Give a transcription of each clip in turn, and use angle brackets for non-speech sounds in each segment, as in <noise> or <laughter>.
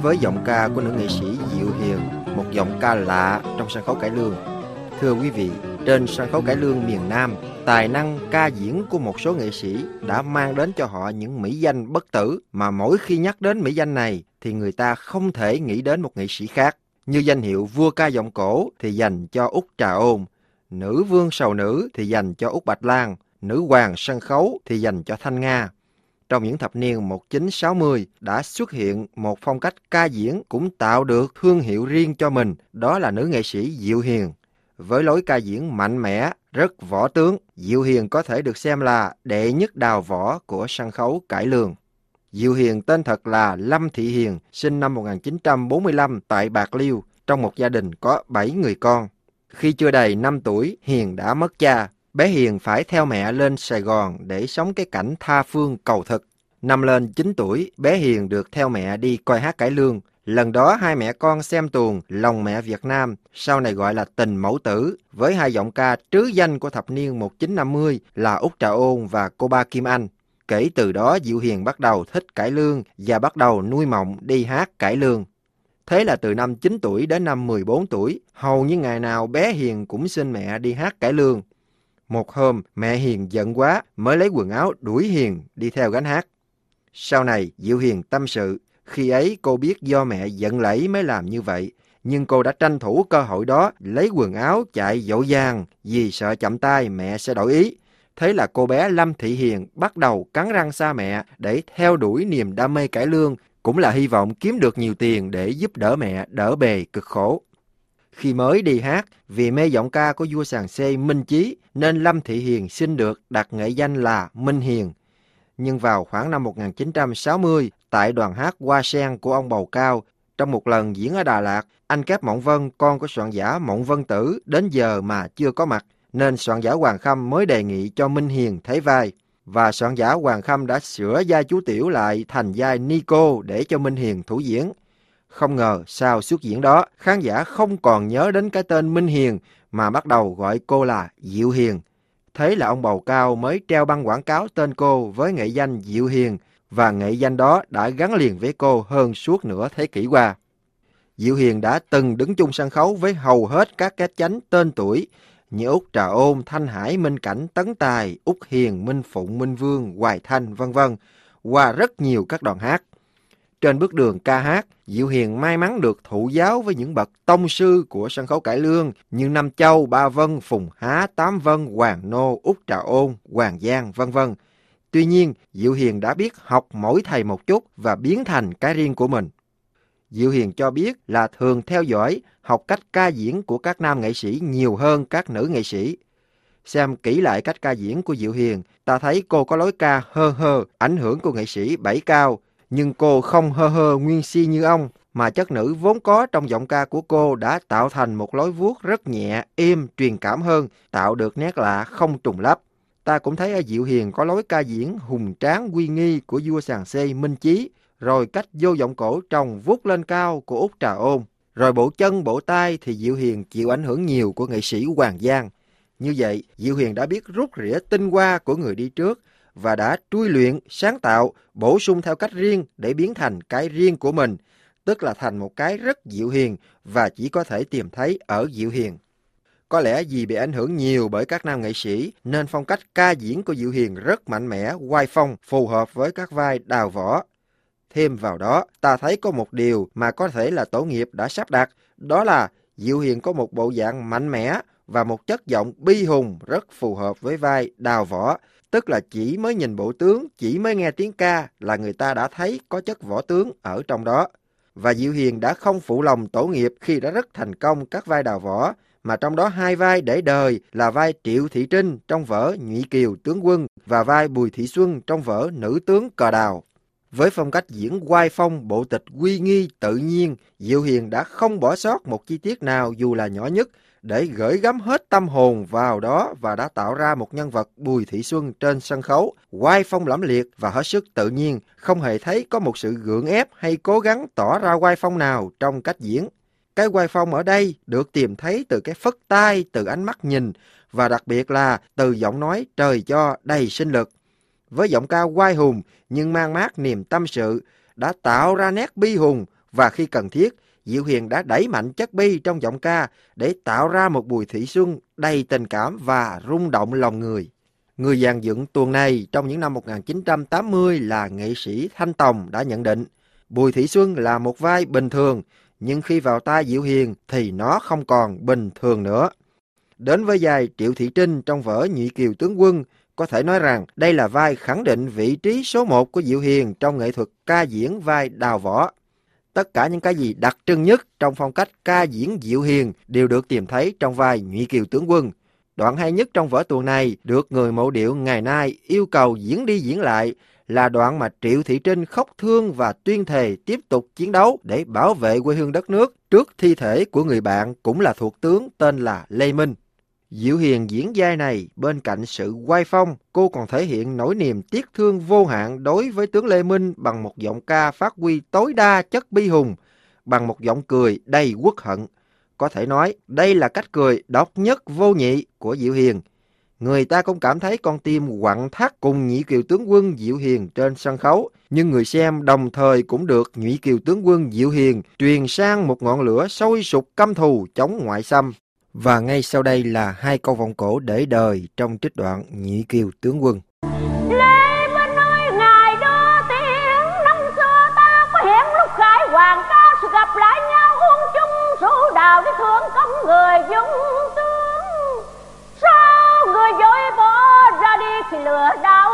đến với giọng ca của nữ nghệ sĩ Diệu Hiền, một giọng ca lạ trong sân khấu cải lương. Thưa quý vị, trên sân khấu cải lương miền Nam, tài năng ca diễn của một số nghệ sĩ đã mang đến cho họ những mỹ danh bất tử mà mỗi khi nhắc đến mỹ danh này thì người ta không thể nghĩ đến một nghệ sĩ khác. Như danh hiệu vua ca giọng cổ thì dành cho Út Trà Ôn, nữ vương sầu nữ thì dành cho Út Bạch Lan, nữ hoàng sân khấu thì dành cho Thanh Nga. Trong những thập niên 1960 đã xuất hiện một phong cách ca diễn cũng tạo được thương hiệu riêng cho mình, đó là nữ nghệ sĩ Diệu Hiền. Với lối ca diễn mạnh mẽ, rất võ tướng, Diệu Hiền có thể được xem là đệ nhất đào võ của sân khấu cải lương. Diệu Hiền tên thật là Lâm Thị Hiền, sinh năm 1945 tại Bạc Liêu, trong một gia đình có 7 người con. Khi chưa đầy 5 tuổi, Hiền đã mất cha. Bé Hiền phải theo mẹ lên Sài Gòn để sống cái cảnh tha phương cầu thực. Năm lên 9 tuổi, bé Hiền được theo mẹ đi coi hát cải lương. Lần đó hai mẹ con xem tuồng Lòng mẹ Việt Nam, sau này gọi là Tình mẫu tử, với hai giọng ca trứ danh của thập niên 1950 là Út Trà Ôn và cô ba Kim Anh. Kể từ đó Diệu Hiền bắt đầu thích cải lương và bắt đầu nuôi mộng đi hát cải lương. Thế là từ năm 9 tuổi đến năm 14 tuổi, hầu như ngày nào bé Hiền cũng xin mẹ đi hát cải lương. Một hôm, mẹ Hiền giận quá mới lấy quần áo đuổi Hiền đi theo gánh hát. Sau này, Diệu Hiền tâm sự, khi ấy cô biết do mẹ giận lẫy mới làm như vậy, nhưng cô đã tranh thủ cơ hội đó lấy quần áo chạy dỗ dàng vì sợ chậm tay mẹ sẽ đổi ý. Thế là cô bé Lâm Thị Hiền bắt đầu cắn răng xa mẹ để theo đuổi niềm đam mê cải lương, cũng là hy vọng kiếm được nhiều tiền để giúp đỡ mẹ đỡ bề cực khổ. Khi mới đi hát, vì mê giọng ca của vua sàng xê Minh Chí nên Lâm Thị Hiền xin được đặt nghệ danh là Minh Hiền. Nhưng vào khoảng năm 1960, tại đoàn hát Hoa Sen của ông Bầu Cao, trong một lần diễn ở Đà Lạt, anh Kép Mộng Vân, con của soạn giả Mộng Vân Tử, đến giờ mà chưa có mặt, nên soạn giả Hoàng Khâm mới đề nghị cho Minh Hiền thấy vai. Và soạn giả Hoàng Khâm đã sửa vai chú Tiểu lại thành vai Nico để cho Minh Hiền thủ diễn. Không ngờ sau xuất diễn đó, khán giả không còn nhớ đến cái tên Minh Hiền mà bắt đầu gọi cô là Diệu Hiền. Thế là ông Bầu Cao mới treo băng quảng cáo tên cô với nghệ danh Diệu Hiền và nghệ danh đó đã gắn liền với cô hơn suốt nửa thế kỷ qua. Diệu Hiền đã từng đứng chung sân khấu với hầu hết các cái chánh tên tuổi như Úc Trà Ôn, Thanh Hải, Minh Cảnh, Tấn Tài, Úc Hiền, Minh Phụng, Minh Vương, Hoài Thanh, vân vân qua rất nhiều các đoàn hát. Trên bước đường ca hát, Diệu Hiền may mắn được thụ giáo với những bậc tông sư của sân khấu cải lương như Nam Châu, Ba Vân, Phùng Há, Tám Vân, Hoàng Nô, Út Trà Ôn, Hoàng Giang, vân vân. Tuy nhiên, Diệu Hiền đã biết học mỗi thầy một chút và biến thành cái riêng của mình. Diệu Hiền cho biết là thường theo dõi, học cách ca diễn của các nam nghệ sĩ nhiều hơn các nữ nghệ sĩ. Xem kỹ lại cách ca diễn của Diệu Hiền, ta thấy cô có lối ca hơ hơ, ảnh hưởng của nghệ sĩ Bảy Cao, nhưng cô không hơ hơ nguyên si như ông, mà chất nữ vốn có trong giọng ca của cô đã tạo thành một lối vuốt rất nhẹ, êm, truyền cảm hơn, tạo được nét lạ không trùng lắp. Ta cũng thấy ở Diệu Hiền có lối ca diễn hùng tráng uy nghi của vua sàng xê Minh Chí, rồi cách vô giọng cổ trồng vuốt lên cao của Út Trà Ôn. Rồi bộ chân, bộ tay thì Diệu Hiền chịu ảnh hưởng nhiều của nghệ sĩ Hoàng Giang. Như vậy, Diệu Hiền đã biết rút rỉa tinh hoa của người đi trước và đã trui luyện, sáng tạo, bổ sung theo cách riêng để biến thành cái riêng của mình, tức là thành một cái rất Diệu Hiền và chỉ có thể tìm thấy ở Diệu Hiền. Có lẽ vì bị ảnh hưởng nhiều bởi các nam nghệ sĩ nên phong cách ca diễn của Diệu Hiền rất mạnh mẽ, oai phong, phù hợp với các vai đào võ. Thêm vào đó, ta thấy có một điều mà có thể là tổ nghiệp đã sắp đặt, đó là Diệu Hiền có một bộ dạng mạnh mẽ và một chất giọng bi hùng rất phù hợp với vai đào võ, tức là chỉ mới nhìn bộ tướng, chỉ mới nghe tiếng ca là người ta đã thấy có chất võ tướng ở trong đó. Và Diệu Hiền đã không phụ lòng tổ nghiệp khi đã rất thành công các vai đào võ, mà trong đó hai vai để đời là vai Triệu Thị Trinh trong vở Nhụy Kiều Tướng Quân và vai Bùi Thị Xuân trong vở Nữ Tướng Cờ Đào. Với phong cách diễn quai phong, bộ tịch uy nghi, tự nhiên, Diệu Hiền đã không bỏ sót một chi tiết nào dù là nhỏ nhất để gửi gắm hết tâm hồn vào đó và đã tạo ra một nhân vật Bùi Thị Xuân trên sân khấu, oai phong lẫm liệt và hết sức tự nhiên, không hề thấy có một sự gượng ép hay cố gắng tỏ ra oai phong nào trong cách diễn. Cái oai phong ở đây được tìm thấy từ cái phất tay, từ ánh mắt nhìn và đặc biệt là từ giọng nói trời cho đầy sinh lực. Với giọng ca oai hùng nhưng mang mát niềm tâm sự đã tạo ra nét bi hùng và khi cần thiết, Diệu Hiền đã đẩy mạnh chất bi trong giọng ca để tạo ra một Bùi Thị Xuân đầy tình cảm và rung động lòng người. Người dàn dựng tuồng này trong những năm 1980 là nghệ sĩ Thanh Tòng đã nhận định Bùi Thị Xuân là một vai bình thường nhưng khi vào tay Diệu Hiền thì nó không còn bình thường nữa. Đến với vai Triệu Thị Trinh trong vở Nhị Kiều Tướng Quân, có thể nói rằng đây là vai khẳng định vị trí số một của Diệu Hiền trong nghệ thuật ca diễn vai đào võ. Tất cả những cái gì đặc trưng nhất trong phong cách ca diễn Diệu Hiền đều được tìm thấy trong vai Nhụy Kiều Tướng Quân. Đoạn hay nhất trong vở tuồng này được người mẫu điệu ngày nay yêu cầu diễn đi diễn lại là đoạn mà Triệu Thị Trinh khóc thương và tuyên thề tiếp tục chiến đấu để bảo vệ quê hương đất nước trước thi thể của người bạn cũng là thuộc tướng tên là Lê Minh. Diệu Hiền diễn vai này bên cạnh sự quay phong, cô còn thể hiện nỗi niềm tiếc thương vô hạn đối với tướng Lê Minh bằng một giọng ca phát huy tối đa chất bi hùng, bằng một giọng cười đầy quốc hận. Có thể nói đây là cách cười độc nhất vô nhị của Diệu Hiền. Người ta cũng cảm thấy con tim quặn thắt cùng nhị kiều tướng quân Diệu Hiền trên sân khấu, nhưng người xem đồng thời cũng được nhị kiều tướng quân Diệu Hiền truyền sang một ngọn lửa sôi sục căm thù chống ngoại xâm. Và ngay sau đây là hai câu vọng cổ để đời trong trích đoạn Nhị Kiều Tướng Quân. Lê Minh ơi, ngài đưa tiếng năm xưa ta có hẹn lúc khải hoàng ca sự gặp lại nhau uống chung rượu đào để thương công người dung tướng. Sao người dối bỏ ra đi khi lửa đau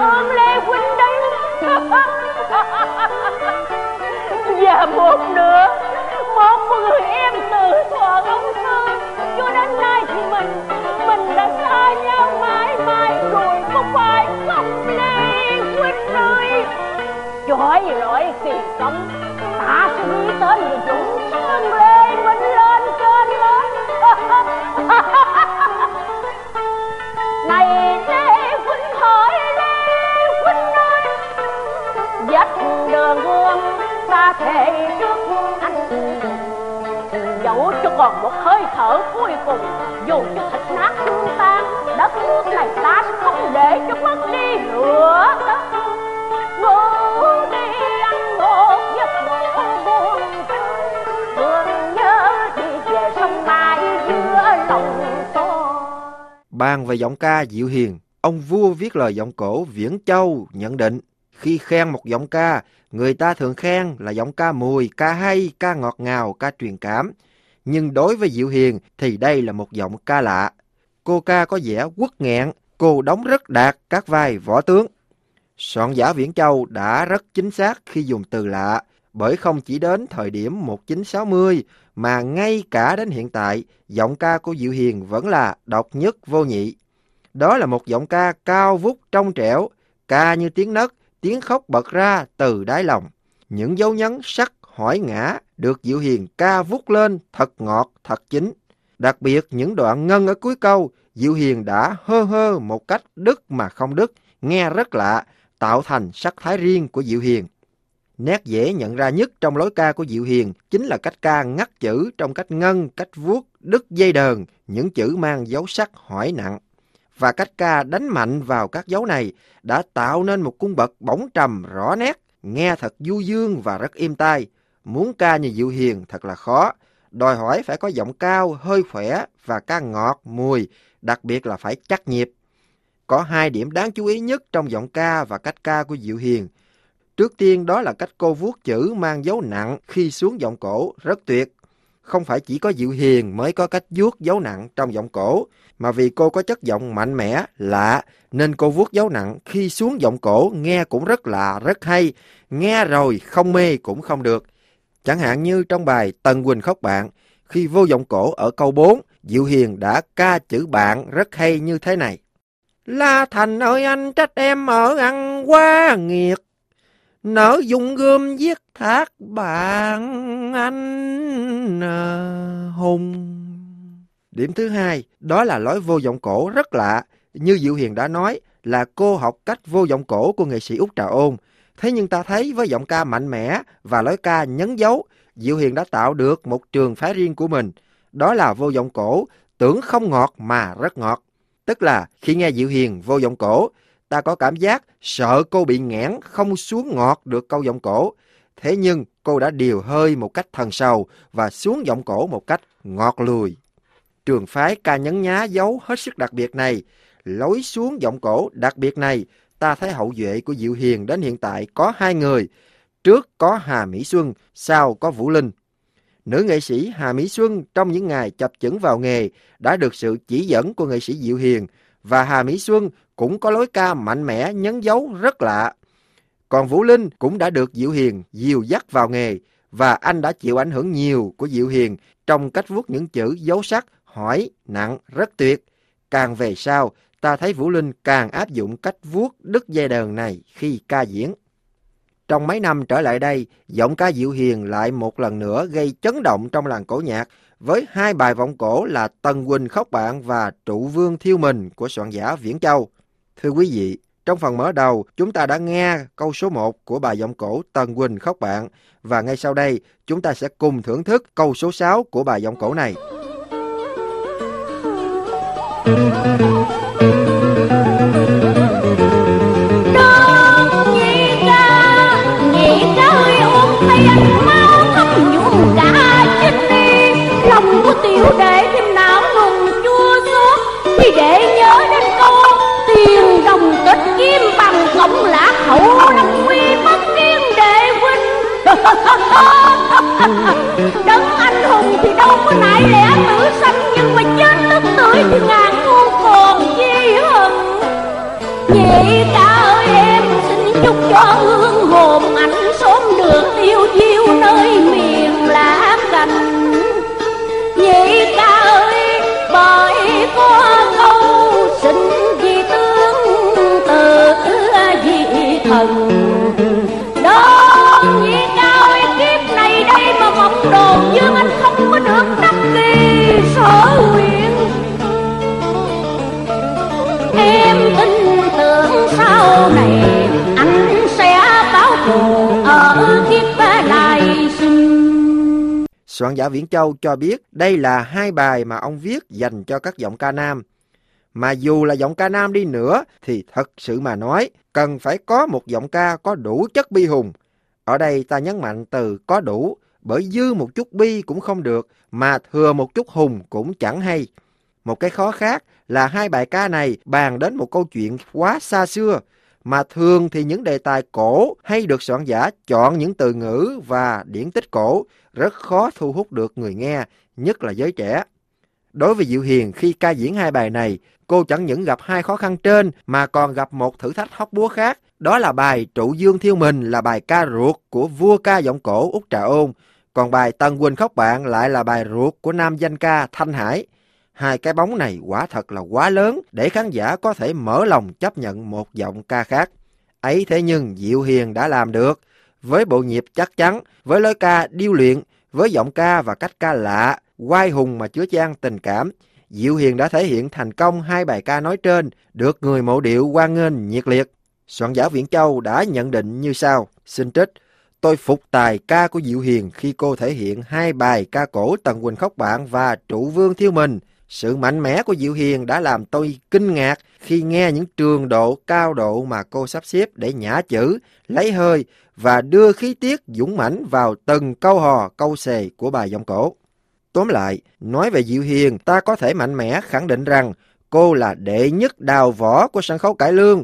ôm Lê Huynh đây và một nữa, một người em từ thuở ông thư cho đến nay thì mình mình đã xa nhau mãi mãi rồi có phải không lê huynh ơi chọi lỗi kỳ công ta sẽ nghĩ tới người dũng sơn lê mình lên trên lên <laughs> này thề trước anh. Dẫu cho còn một hơi thở cuối cùng dù cho thịt nát xương tan đất nước này ta sẽ không để cho mất đi nữa. Ngủ đi ăn một giấc ngủ buồn thương nhớ đi về sông mai giữa lòng tôi. Bàn về giọng ca Diệu Hiền, ông vua viết lời giọng cổ Viễn Châu nhận định. Khi khen một giọng ca, người ta thường khen là giọng ca mùi, ca hay, ca ngọt ngào, ca truyền cảm. Nhưng đối với Diệu Hiền thì đây là một giọng ca lạ. Cô ca có vẻ quất nghẹn, cô đóng rất đạt các vai võ tướng. Soạn giả Viễn Châu đã rất chính xác khi dùng từ lạ, bởi không chỉ đến thời điểm 1960 mà ngay cả đến hiện tại, giọng ca của Diệu Hiền vẫn là độc nhất vô nhị. Đó là một giọng ca cao vút trong trẻo, ca như tiếng nấc, tiếng khóc bật ra từ đáy lòng. Những dấu nhấn sắc hỏi ngã được Diệu Hiền ca vút lên thật ngọt, thật chính. Đặc biệt những đoạn ngân ở cuối câu, Diệu Hiền đã hơ hơ một cách đứt mà không đứt, nghe rất lạ, tạo thành sắc thái riêng của Diệu Hiền. Nét dễ nhận ra nhất trong lối ca của Diệu Hiền chính là cách ca ngắt chữ trong cách ngân, cách vuốt, đứt dây đờn, những chữ mang dấu sắc hỏi nặng. Và cách ca đánh mạnh vào các dấu này đã tạo nên một cung bậc bóng trầm rõ nét, nghe thật du dương và rất êm tai. Muốn ca như Diệu Hiền thật là khó, đòi hỏi phải có giọng cao, hơi khỏe và ca ngọt, mùi, đặc biệt là phải chắc nhịp. Có hai điểm đáng chú ý nhất trong giọng ca và cách ca của Diệu Hiền. Trước tiên đó là cách cô vuốt chữ mang dấu nặng khi xuống giọng cổ rất tuyệt. Không phải chỉ có Diệu Hiền mới có cách vuốt dấu nặng trong giọng cổ, mà vì cô có chất giọng mạnh mẽ, lạ, nên cô vuốt dấu nặng khi xuống giọng cổ nghe cũng rất lạ, rất hay, nghe rồi không mê cũng không được. Chẳng hạn như trong bài Tần Quỳnh khóc bạn, khi vô giọng cổ ở câu 4, Diệu Hiền đã ca chữ bạn rất hay như thế này. La Thành ơi anh trách em ở ăn quá nghiệt, nở dùng gươm giết thác bạn anh ờ, hùng. Điểm thứ hai, đó là lối vô giọng cổ rất lạ. Như Diệu Hiền đã nói, là cô học cách vô giọng cổ của nghệ sĩ Út Trà Ôn. Thế nhưng ta thấy với giọng ca mạnh mẽ và lối ca nhấn dấu, Diệu Hiền đã tạo được một trường phái riêng của mình. Đó là vô giọng cổ, tưởng không ngọt mà rất ngọt. Tức là khi nghe Diệu Hiền vô giọng cổ, ta có cảm giác sợ cô bị nghẽn không xuống ngọt được câu giọng cổ. Thế nhưng cô đã điều hơi một cách thần sầu và xuống giọng cổ một cách ngọt lùi. Trường phái ca nhấn nhá dấu hết sức đặc biệt này, lối xuống giọng cổ đặc biệt này, ta thấy hậu duệ của Diệu Hiền đến hiện tại có hai người. Trước có Hà Mỹ Xuân, sau có Vũ Linh. Nữ nghệ sĩ Hà Mỹ Xuân trong những ngày chập chững vào nghề đã được sự chỉ dẫn của nghệ sĩ Diệu Hiền và Hà Mỹ Xuân cũng có lối ca mạnh mẽ nhấn dấu rất lạ. Còn Vũ Linh cũng đã được Diệu Hiền dìu dắt vào nghề và anh đã chịu ảnh hưởng nhiều của Diệu Hiền trong cách vuốt những chữ dấu sắc, hỏi, nặng, rất tuyệt. Càng về sau, ta thấy Vũ Linh càng áp dụng cách vuốt đứt dây đờn này khi ca diễn. Trong mấy năm trở lại đây, giọng ca Diệu Hiền lại một lần nữa gây chấn động trong làng cổ nhạc với hai bài vọng cổ là Tần Quỳnh Khóc Bạn và Trụ Vương Thiêu Mình của soạn giả Viễn Châu. Thưa quý vị, trong phần mở đầu, chúng ta đã nghe câu số 1 của bài giọng cổ Tần Quỳnh Khóc Bạn và ngay sau đây, chúng ta sẽ cùng thưởng thức câu số 6 của bài giọng cổ này. Để thêm não nùng chua xót. Thì để nhớ đến câu tiền đồng kết kim bằng cộng lã hậu năm quy mất kiên đệ huynh. <laughs> Đấng anh hùng thì đâu có nại lẽ tử sanh, nhưng mà chết tức tưởi thì ngàn ngu còn chi hận vậy ca ơi, em xin chúc cho hương hồn anh sớm được tiêu diêu nơi có câu sinh vì tướng tự vì thần. Đó nhị cao kiếp này đây mà mộng đồn dương anh không có được đắc kỳ sở nguyện. Em tin tưởng sau này Soạn giả Viễn Châu cho biết đây là hai bài mà ông viết dành cho các giọng ca nam. Mà dù là giọng ca nam đi nữa, thì thật sự mà nói, cần phải có một giọng ca có đủ chất bi hùng. Ở đây ta nhấn mạnh từ có đủ, bởi dư một chút bi cũng không được, mà thừa một chút hùng cũng chẳng hay. Một cái khó khác là hai bài ca này bàn đến một câu chuyện quá xa xưa, mà thường thì những đề tài cổ hay được soạn giả chọn những từ ngữ và điển tích cổ rất khó thu hút được người nghe, nhất là giới trẻ. Đối với Diệu Hiền khi ca diễn hai bài này, cô chẳng những gặp hai khó khăn trên mà còn gặp một thử thách hóc búa khác. Đó là bài Trụ Dương Thiêu Mình là bài ca ruột của vua ca giọng cổ Úc Trà Ôn. Còn bài Tân Quỳnh Khóc Bạn lại là bài ruột của nam danh ca Thanh Hải. Hai cái bóng này quả thật là quá lớn để khán giả có thể mở lòng chấp nhận một giọng ca khác. Ấy thế nhưng Diệu Hiền đã làm được. Với bộ nhịp chắc chắn, với lối ca điêu luyện, với giọng ca và cách ca lạ, quai hùng mà chứa chan tình cảm, Diệu Hiền đã thể hiện thành công hai bài ca nói trên, được người mộ điệu quan nghênh nhiệt liệt. Soạn giả Viễn Châu đã nhận định như sau, xin trích, tôi phục tài ca của Diệu Hiền khi cô thể hiện hai bài ca cổ Tần Quỳnh Khóc Bạn và Trụ Vương Thiêu Mình. Sự mạnh mẽ của Diệu Hiền đã làm tôi kinh ngạc khi nghe những trường độ cao độ mà cô sắp xếp để nhả chữ, lấy hơi và đưa khí tiết dũng mãnh vào từng câu hò, câu xề của bài giọng cổ. Tóm lại, nói về Diệu Hiền, ta có thể mạnh mẽ khẳng định rằng cô là đệ nhất đào võ của sân khấu cải lương.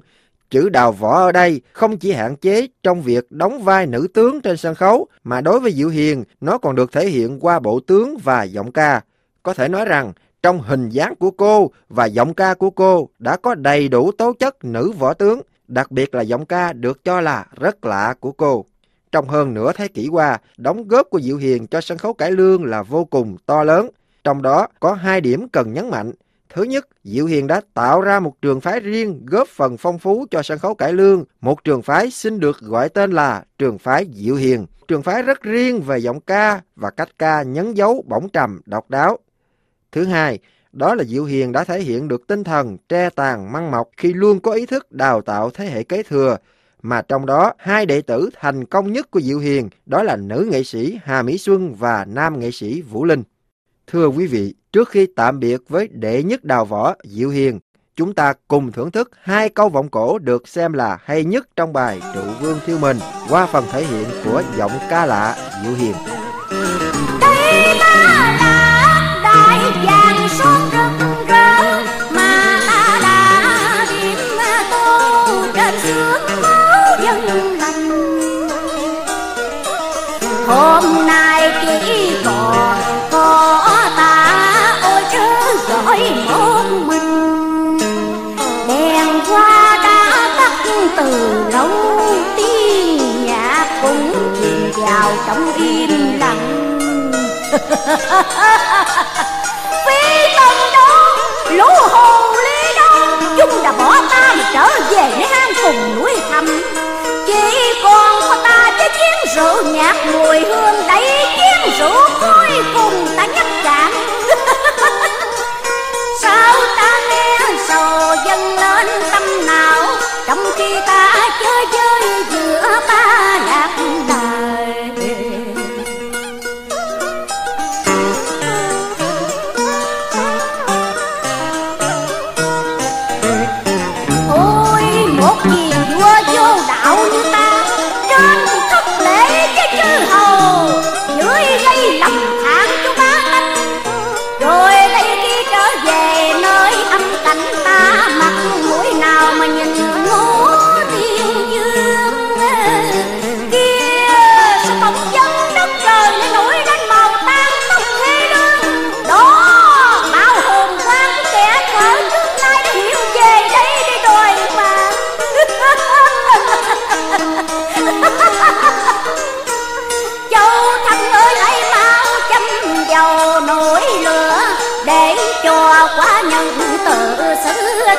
Chữ đào võ ở đây không chỉ hạn chế trong việc đóng vai nữ tướng trên sân khấu, mà đối với Diệu Hiền, nó còn được thể hiện qua bộ tướng và giọng ca. Có thể nói rằng, trong hình dáng của cô và giọng ca của cô đã có đầy đủ tố chất nữ võ tướng, đặc biệt là giọng ca được cho là rất lạ của cô. Trong hơn nửa thế kỷ qua, đóng góp của Diệu Hiền cho sân khấu cải lương là vô cùng to lớn. Trong đó có hai điểm cần nhấn mạnh. Thứ nhất, Diệu Hiền đã tạo ra một trường phái riêng góp phần phong phú cho sân khấu cải lương. Một trường phái xin được gọi tên là trường phái Diệu Hiền. Trường phái rất riêng về giọng ca và cách ca nhấn dấu bổng trầm độc đáo. Thứ hai, đó là Diệu Hiền đã thể hiện được tinh thần tre tàn măng mọc khi luôn có ý thức đào tạo thế hệ kế thừa, mà trong đó hai đệ tử thành công nhất của Diệu Hiền đó là nữ nghệ sĩ Hà Mỹ Xuân và nam nghệ sĩ Vũ Linh. Thưa quý vị, trước khi tạm biệt với đệ nhất đào võ Diệu Hiền, chúng ta cùng thưởng thức hai câu vọng cổ được xem là hay nhất trong bài Trụ Vương Thiêu Mình qua phần thể hiện của giọng ca lạ Diệu Hiền. Tắt lâu tiếng nhạc cũng chìm vào trong im lặng. <laughs> Phi tần đó lũ hồ ly đó chúng đã bỏ ta mà trở về nơi hang cùng núi thầm chỉ còn có ta với chén rượu nhạt mùi hương đầy chén rượu cuối cùng ta nhấp cạn <laughs> sao ta nghe sầu dâng lên tâm nào trong khi ta chơi chơi giữa ba lạc đời.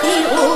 you.